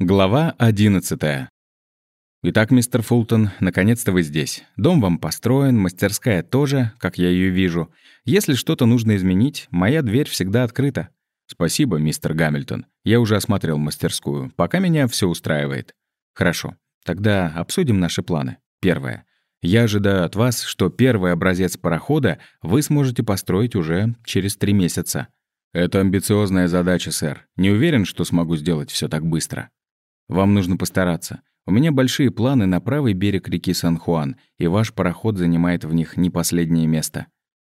Глава 11. Итак, мистер Фултон, наконец-то вы здесь. Дом вам построен, мастерская тоже, как я ее вижу. Если что-то нужно изменить, моя дверь всегда открыта. Спасибо, мистер Гамильтон. Я уже осмотрел мастерскую. Пока меня все устраивает. Хорошо. Тогда обсудим наши планы. Первое. Я ожидаю от вас, что первый образец парохода вы сможете построить уже через три месяца. Это амбициозная задача, сэр. Не уверен, что смогу сделать все так быстро. Вам нужно постараться. У меня большие планы на правый берег реки Сан-Хуан, и ваш пароход занимает в них не последнее место».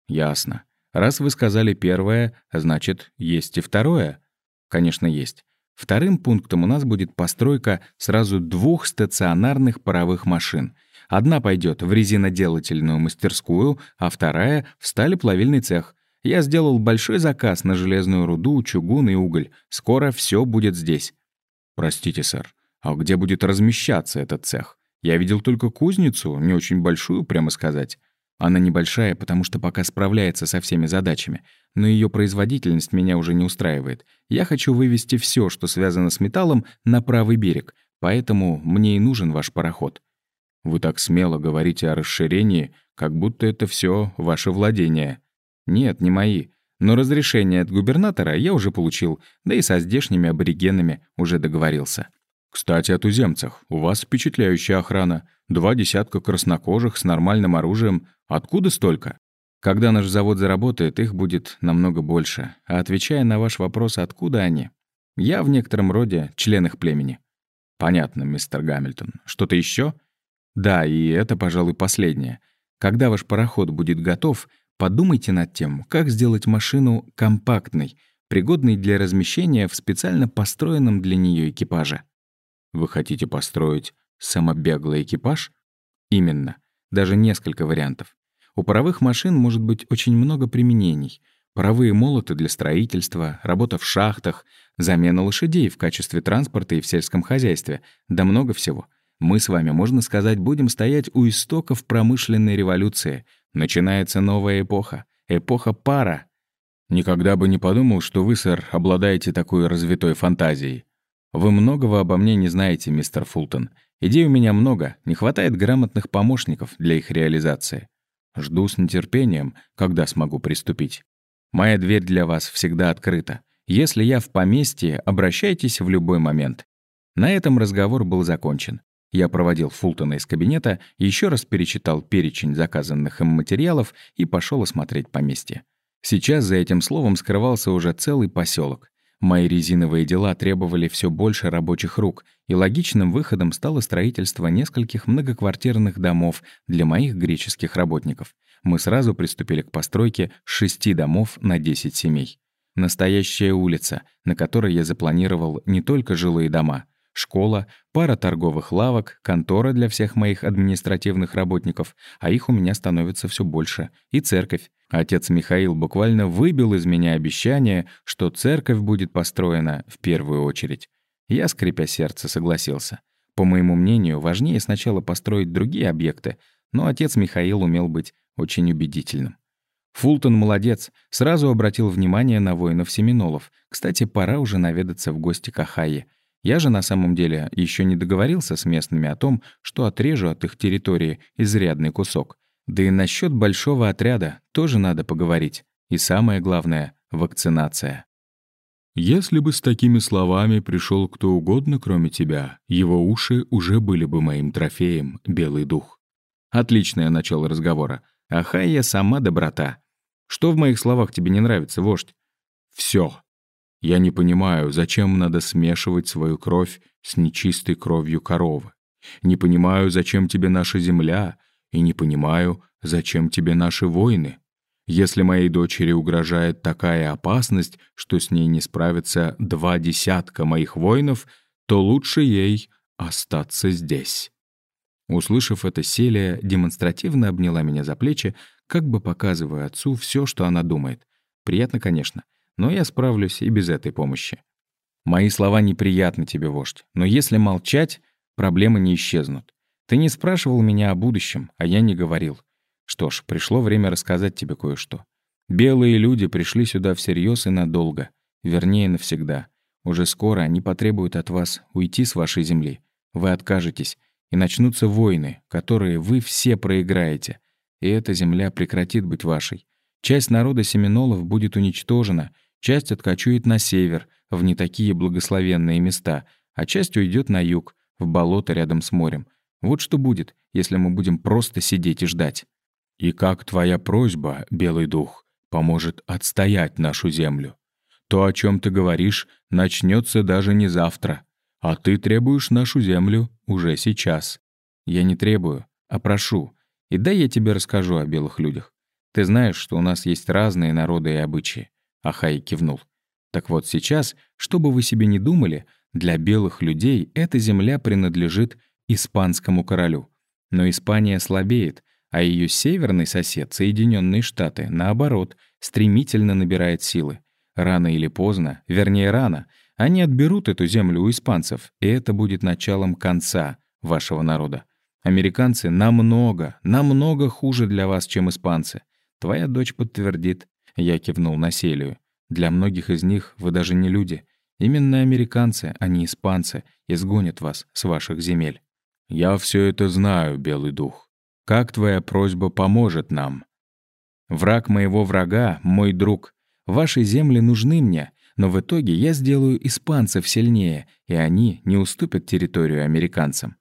«Ясно. Раз вы сказали первое, значит, есть и второе?» «Конечно, есть. Вторым пунктом у нас будет постройка сразу двух стационарных паровых машин. Одна пойдет в резиноделательную мастерскую, а вторая — в сталеплавильный цех. Я сделал большой заказ на железную руду, чугун и уголь. Скоро все будет здесь. «Простите, сэр, а где будет размещаться этот цех? Я видел только кузницу, не очень большую, прямо сказать. Она небольшая, потому что пока справляется со всеми задачами, но ее производительность меня уже не устраивает. Я хочу вывести все, что связано с металлом, на правый берег, поэтому мне и нужен ваш пароход». «Вы так смело говорите о расширении, как будто это все ваше владение». «Нет, не мои. Но разрешение от губернатора я уже получил, да и со здешними аборигенами уже договорился. «Кстати, о туземцах. У вас впечатляющая охрана. Два десятка краснокожих с нормальным оружием. Откуда столько?» «Когда наш завод заработает, их будет намного больше. А отвечая на ваш вопрос, откуда они? Я в некотором роде член их племени». «Понятно, мистер Гамильтон. Что-то еще? «Да, и это, пожалуй, последнее. Когда ваш пароход будет готов, Подумайте над тем, как сделать машину компактной, пригодной для размещения в специально построенном для нее экипаже. Вы хотите построить самобеглый экипаж? Именно. Даже несколько вариантов. У паровых машин может быть очень много применений. Паровые молоты для строительства, работа в шахтах, замена лошадей в качестве транспорта и в сельском хозяйстве, да много всего. Мы с вами, можно сказать, будем стоять у истоков промышленной революции — Начинается новая эпоха. Эпоха пара. Никогда бы не подумал, что вы, сэр, обладаете такой развитой фантазией. Вы многого обо мне не знаете, мистер Фултон. Идей у меня много, не хватает грамотных помощников для их реализации. Жду с нетерпением, когда смогу приступить. Моя дверь для вас всегда открыта. Если я в поместье, обращайтесь в любой момент. На этом разговор был закончен. Я проводил Фултона из кабинета, еще раз перечитал перечень заказанных им материалов и пошел осмотреть поместье. Сейчас за этим словом скрывался уже целый поселок. Мои резиновые дела требовали все больше рабочих рук, и логичным выходом стало строительство нескольких многоквартирных домов для моих греческих работников. Мы сразу приступили к постройке шести домов на 10 семей. Настоящая улица, на которой я запланировал не только жилые дома — школа, пара торговых лавок, контора для всех моих административных работников, а их у меня становится все больше, и церковь. Отец Михаил буквально выбил из меня обещание, что церковь будет построена в первую очередь. Я, скрипя сердце, согласился. По моему мнению, важнее сначала построить другие объекты, но отец Михаил умел быть очень убедительным. Фултон молодец, сразу обратил внимание на воинов-семинолов. Кстати, пора уже наведаться в гости к Ахайе. Я же на самом деле еще не договорился с местными о том, что отрежу от их территории изрядный кусок. Да и насчет большого отряда тоже надо поговорить. И самое главное — вакцинация. Если бы с такими словами пришел кто угодно, кроме тебя, его уши уже были бы моим трофеем, белый дух. Отличное начало разговора. Ахайя сама доброта. Что в моих словах тебе не нравится, вождь? Все. Я не понимаю, зачем надо смешивать свою кровь с нечистой кровью коровы. Не понимаю, зачем тебе наша земля, и не понимаю, зачем тебе наши войны. Если моей дочери угрожает такая опасность, что с ней не справятся два десятка моих воинов, то лучше ей остаться здесь». Услышав это, Селия демонстративно обняла меня за плечи, как бы показывая отцу все, что она думает. Приятно, конечно но я справлюсь и без этой помощи. Мои слова неприятны тебе, вождь, но если молчать, проблемы не исчезнут. Ты не спрашивал меня о будущем, а я не говорил. Что ж, пришло время рассказать тебе кое-что. Белые люди пришли сюда всерьез и надолго, вернее, навсегда. Уже скоро они потребуют от вас уйти с вашей земли. Вы откажетесь, и начнутся войны, которые вы все проиграете. И эта земля прекратит быть вашей. Часть народа семинолов будет уничтожена, часть откачует на север, в не такие благословенные места, а часть уйдет на юг, в болото рядом с морем. Вот что будет, если мы будем просто сидеть и ждать. И как твоя просьба, Белый Дух, поможет отстоять нашу землю? То, о чем ты говоришь, начнется даже не завтра, а ты требуешь нашу землю уже сейчас. Я не требую, а прошу. И дай я тебе расскажу о белых людях. Ты знаешь, что у нас есть разные народы и обычаи. Ахай кивнул. Так вот сейчас, что бы вы себе не думали, для белых людей эта земля принадлежит испанскому королю. Но Испания слабеет, а ее северный сосед, Соединенные Штаты, наоборот, стремительно набирает силы. Рано или поздно, вернее рано, они отберут эту землю у испанцев, и это будет началом конца вашего народа. Американцы намного, намного хуже для вас, чем испанцы. Твоя дочь подтвердит. Я кивнул на Селию. Для многих из них вы даже не люди. Именно американцы, а не испанцы, изгонят вас с ваших земель. Я все это знаю, Белый Дух. Как твоя просьба поможет нам? Враг моего врага — мой друг. Ваши земли нужны мне, но в итоге я сделаю испанцев сильнее, и они не уступят территорию американцам.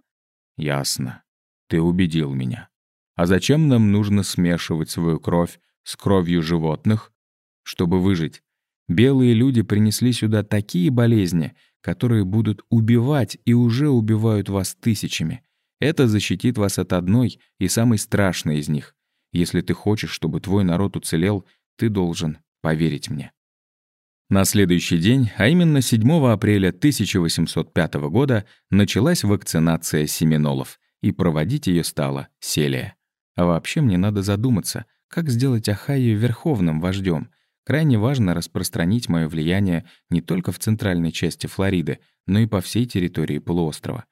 Ясно. Ты убедил меня. А зачем нам нужно смешивать свою кровь с кровью животных? Чтобы выжить. Белые люди принесли сюда такие болезни, которые будут убивать и уже убивают вас тысячами. Это защитит вас от одной и самой страшной из них. Если ты хочешь, чтобы твой народ уцелел, ты должен поверить мне. На следующий день, а именно 7 апреля 1805 года, началась вакцинация семинолов, и проводить ее стала Селия. А вообще мне надо задуматься, как сделать Ахайю верховным вождем, Крайне важно распространить мое влияние не только в центральной части Флориды, но и по всей территории полуострова.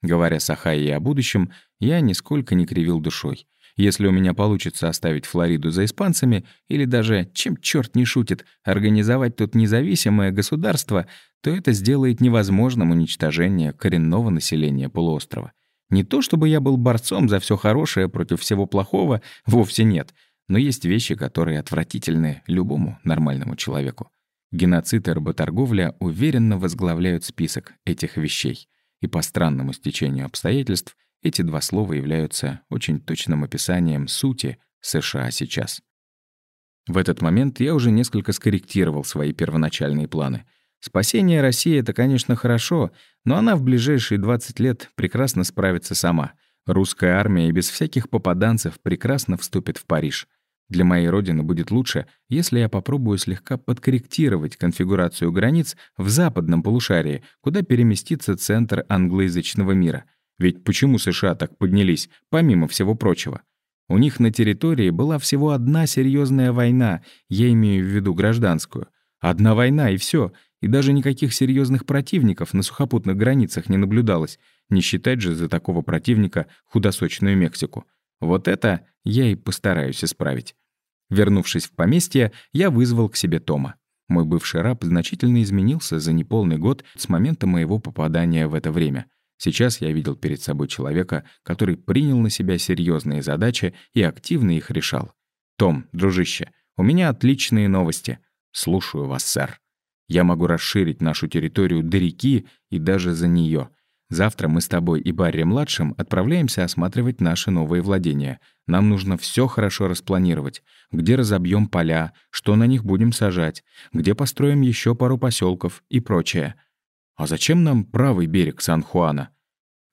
Говоря с Ахайей о будущем, я нисколько не кривил душой. Если у меня получится оставить Флориду за испанцами, или даже, чем черт не шутит, организовать тут независимое государство, то это сделает невозможным уничтожение коренного населения полуострова. Не то чтобы я был борцом за все хорошее против всего плохого, вовсе нет — но есть вещи, которые отвратительны любому нормальному человеку. Геноцид и работорговля уверенно возглавляют список этих вещей. И по странному стечению обстоятельств эти два слова являются очень точным описанием сути США сейчас. В этот момент я уже несколько скорректировал свои первоначальные планы. Спасение России — это, конечно, хорошо, но она в ближайшие 20 лет прекрасно справится сама. Русская армия без всяких попаданцев прекрасно вступит в Париж — для моей родины будет лучше, если я попробую слегка подкорректировать конфигурацию границ в западном полушарии, куда переместится центр англоязычного мира. Ведь почему США так поднялись, помимо всего прочего? У них на территории была всего одна серьезная война, я имею в виду гражданскую. Одна война и все, и даже никаких серьезных противников на сухопутных границах не наблюдалось, не считать же за такого противника худосочную Мексику. Вот это я и постараюсь исправить. Вернувшись в поместье, я вызвал к себе Тома. Мой бывший раб значительно изменился за неполный год с момента моего попадания в это время. Сейчас я видел перед собой человека, который принял на себя серьезные задачи и активно их решал. «Том, дружище, у меня отличные новости. Слушаю вас, сэр. Я могу расширить нашу территорию до реки и даже за нее. Завтра мы с тобой и Барри-младшим отправляемся осматривать наши новые владения. Нам нужно все хорошо распланировать. Где разобьем поля, что на них будем сажать, где построим еще пару поселков и прочее. А зачем нам правый берег Сан-Хуана?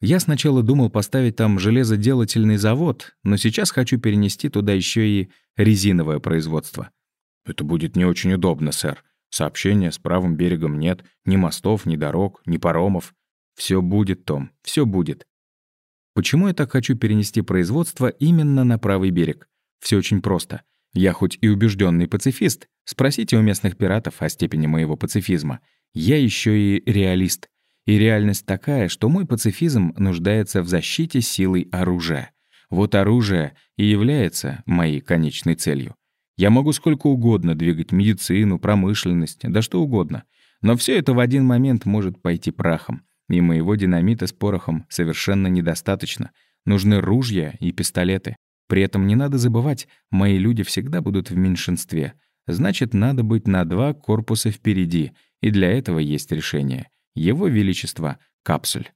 Я сначала думал поставить там железоделательный завод, но сейчас хочу перенести туда еще и резиновое производство. Это будет не очень удобно, сэр. Сообщения с правым берегом нет, ни мостов, ни дорог, ни паромов. Все будет, Том, все будет. Почему я так хочу перенести производство именно на правый берег? Все очень просто. Я хоть и убежденный пацифист, спросите у местных пиратов о степени моего пацифизма. Я еще и реалист. И реальность такая, что мой пацифизм нуждается в защите силой оружия. Вот оружие и является моей конечной целью. Я могу сколько угодно двигать медицину, промышленность, да что угодно — Но все это в один момент может пойти прахом. И моего динамита с порохом совершенно недостаточно. Нужны ружья и пистолеты. При этом не надо забывать, мои люди всегда будут в меньшинстве. Значит, надо быть на два корпуса впереди, и для этого есть решение. Его Величество — капсуль.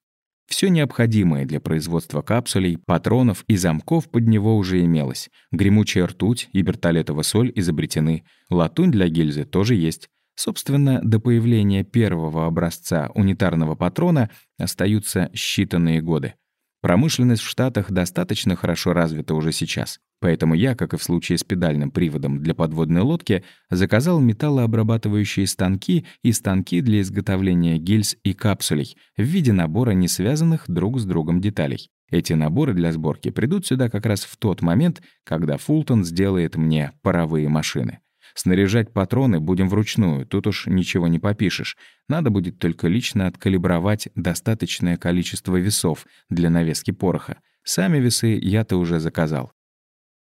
Все необходимое для производства капсулей, патронов и замков под него уже имелось. Гремучая ртуть и бертолетова соль изобретены. Латунь для гильзы тоже есть. Собственно, до появления первого образца унитарного патрона остаются считанные годы. Промышленность в Штатах достаточно хорошо развита уже сейчас. Поэтому я, как и в случае с педальным приводом для подводной лодки, заказал металлообрабатывающие станки и станки для изготовления гильз и капсулей в виде набора не связанных друг с другом деталей. Эти наборы для сборки придут сюда как раз в тот момент, когда Фултон сделает мне паровые машины. Снаряжать патроны будем вручную, тут уж ничего не попишешь. Надо будет только лично откалибровать достаточное количество весов для навески пороха. Сами весы я-то уже заказал.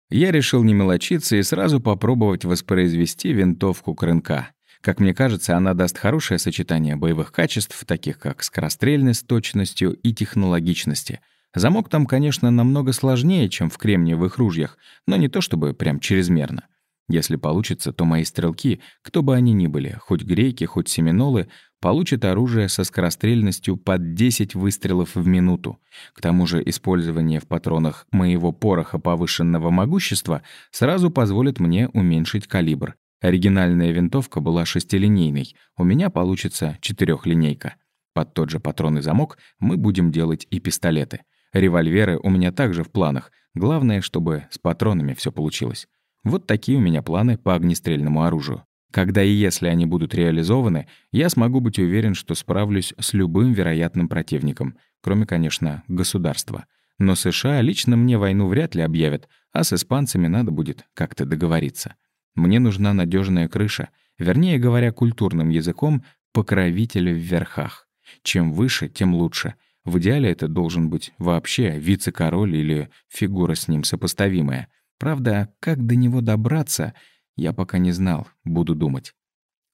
Я решил не мелочиться и сразу попробовать воспроизвести винтовку Крынка. Как мне кажется, она даст хорошее сочетание боевых качеств, таких как скорострельность, точностью и технологичности. Замок там, конечно, намного сложнее, чем в кремниевых ружьях, но не то чтобы прям чрезмерно. Если получится, то мои стрелки, кто бы они ни были, хоть грейки, хоть семинолы, получат оружие со скорострельностью под 10 выстрелов в минуту. К тому же использование в патронах моего пороха повышенного могущества сразу позволит мне уменьшить калибр. Оригинальная винтовка была шестилинейной, у меня получится четырехлинейка. Под тот же патронный замок мы будем делать и пистолеты. Револьверы у меня также в планах. Главное, чтобы с патронами все получилось. Вот такие у меня планы по огнестрельному оружию. Когда и если они будут реализованы, я смогу быть уверен, что справлюсь с любым вероятным противником, кроме, конечно, государства. Но США лично мне войну вряд ли объявят, а с испанцами надо будет как-то договориться. Мне нужна надежная крыша, вернее говоря, культурным языком, покровитель в верхах. Чем выше, тем лучше. В идеале это должен быть вообще вице-король или фигура с ним сопоставимая. Правда, как до него добраться, я пока не знал, буду думать.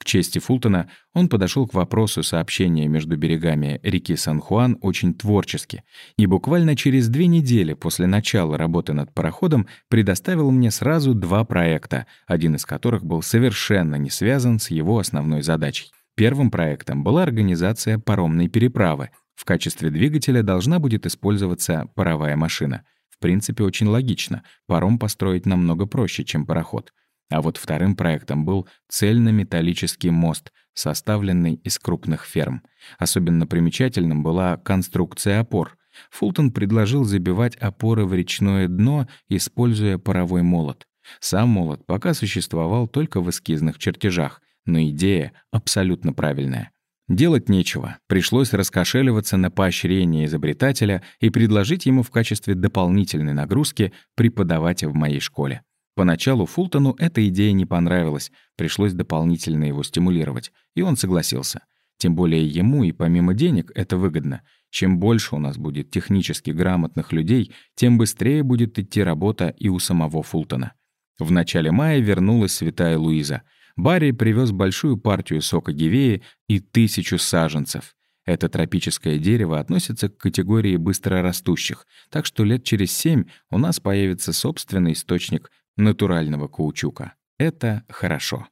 К чести Фултона, он подошел к вопросу сообщения между берегами реки Сан-Хуан очень творчески и буквально через две недели после начала работы над пароходом предоставил мне сразу два проекта, один из которых был совершенно не связан с его основной задачей. Первым проектом была организация паромной переправы. В качестве двигателя должна будет использоваться паровая машина — принципе, очень логично. Паром построить намного проще, чем пароход. А вот вторым проектом был цельнометаллический мост, составленный из крупных ферм. Особенно примечательным была конструкция опор. Фултон предложил забивать опоры в речное дно, используя паровой молот. Сам молот пока существовал только в эскизных чертежах, но идея абсолютно правильная. Делать нечего. Пришлось раскошеливаться на поощрение изобретателя и предложить ему в качестве дополнительной нагрузки преподавать в моей школе. Поначалу Фултону эта идея не понравилась, пришлось дополнительно его стимулировать, и он согласился. Тем более ему и помимо денег это выгодно. Чем больше у нас будет технически грамотных людей, тем быстрее будет идти работа и у самого Фултона. В начале мая вернулась святая Луиза — Барри привез большую партию сока гевеи и тысячу саженцев. Это тропическое дерево относится к категории быстрорастущих, так что лет через семь у нас появится собственный источник натурального каучука. Это хорошо.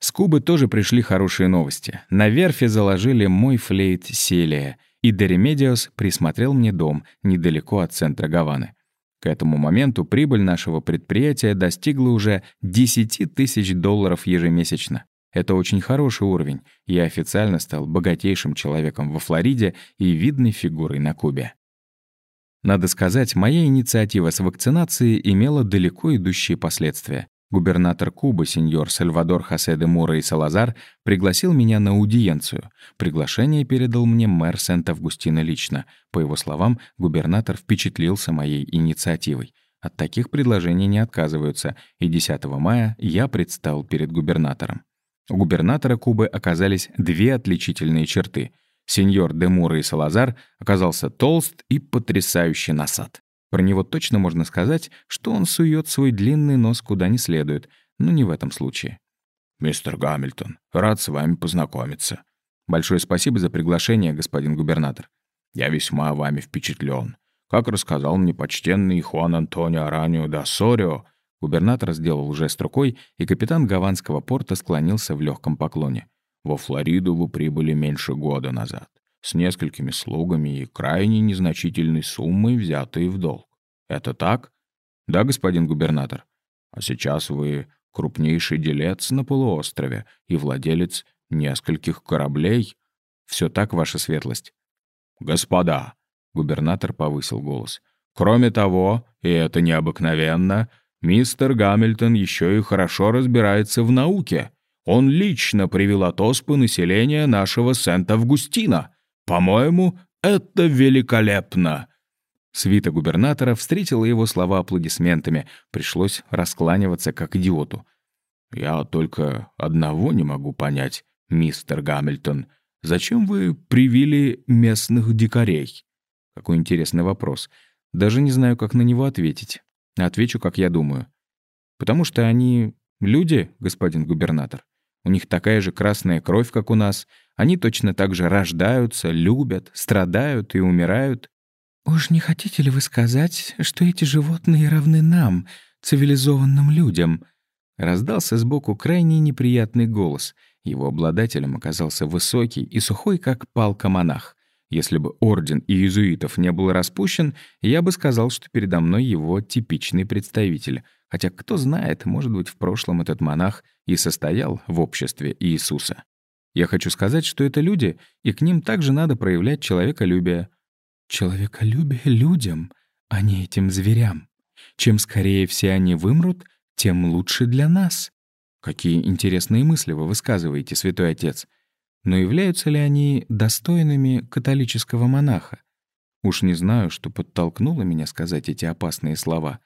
С Кубы тоже пришли хорошие новости. На верфи заложили мой флейт Селия, и де Ремедиос присмотрел мне дом недалеко от центра Гаваны. К этому моменту прибыль нашего предприятия достигла уже 10 тысяч долларов ежемесячно. Это очень хороший уровень. Я официально стал богатейшим человеком во Флориде и видной фигурой на Кубе. Надо сказать, моя инициатива с вакцинацией имела далеко идущие последствия. Губернатор Кубы, сеньор Сальвадор Хосе де Мура и Салазар, пригласил меня на аудиенцию. Приглашение передал мне мэр Сент-Августина лично. По его словам, губернатор впечатлился моей инициативой. От таких предложений не отказываются, и 10 мая я предстал перед губернатором. У губернатора Кубы оказались две отличительные черты. Сеньор де Мура и Салазар оказался толст и потрясающе насад. Про него точно можно сказать, что он сует свой длинный нос куда не следует, но не в этом случае. «Мистер Гамильтон, рад с вами познакомиться». «Большое спасибо за приглашение, господин губернатор». «Я весьма вами впечатлен. Как рассказал мне почтенный Хуан Антонио Аранио да Сорио, губернатор сделал жест рукой, и капитан гаванского порта склонился в легком поклоне. Во Флориду вы прибыли меньше года назад, с несколькими слугами и крайне незначительной суммой, взятой в долг. Это так? Да, господин губернатор. А сейчас вы крупнейший делец на полуострове и владелец нескольких кораблей. Все так, ваша светлость. Господа, губернатор повысил голос. Кроме того, и это необыкновенно, мистер Гамильтон еще и хорошо разбирается в науке. Он лично привел от оспы населения нашего Сент-Августина. По-моему, это великолепно. Свита губернатора встретила его слова аплодисментами. Пришлось раскланиваться как идиоту. «Я только одного не могу понять, мистер Гамильтон. Зачем вы привили местных дикарей?» Какой интересный вопрос. Даже не знаю, как на него ответить. Отвечу, как я думаю. Потому что они люди, господин губернатор. У них такая же красная кровь, как у нас. Они точно так же рождаются, любят, страдают и умирают. «Уж не хотите ли вы сказать, что эти животные равны нам, цивилизованным людям?» Раздался сбоку крайне неприятный голос. Его обладателем оказался высокий и сухой, как палка монах. Если бы орден иезуитов не был распущен, я бы сказал, что передо мной его типичный представитель. Хотя, кто знает, может быть, в прошлом этот монах и состоял в обществе Иисуса. Я хочу сказать, что это люди, и к ним также надо проявлять человеколюбие. Человеколюбие людям, а не этим зверям. Чем скорее все они вымрут, тем лучше для нас. Какие интересные мысли вы высказываете, святой отец. Но являются ли они достойными католического монаха? Уж не знаю, что подтолкнуло меня сказать эти опасные слова,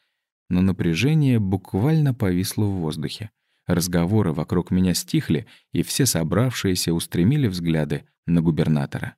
но напряжение буквально повисло в воздухе. Разговоры вокруг меня стихли, и все собравшиеся устремили взгляды на губернатора.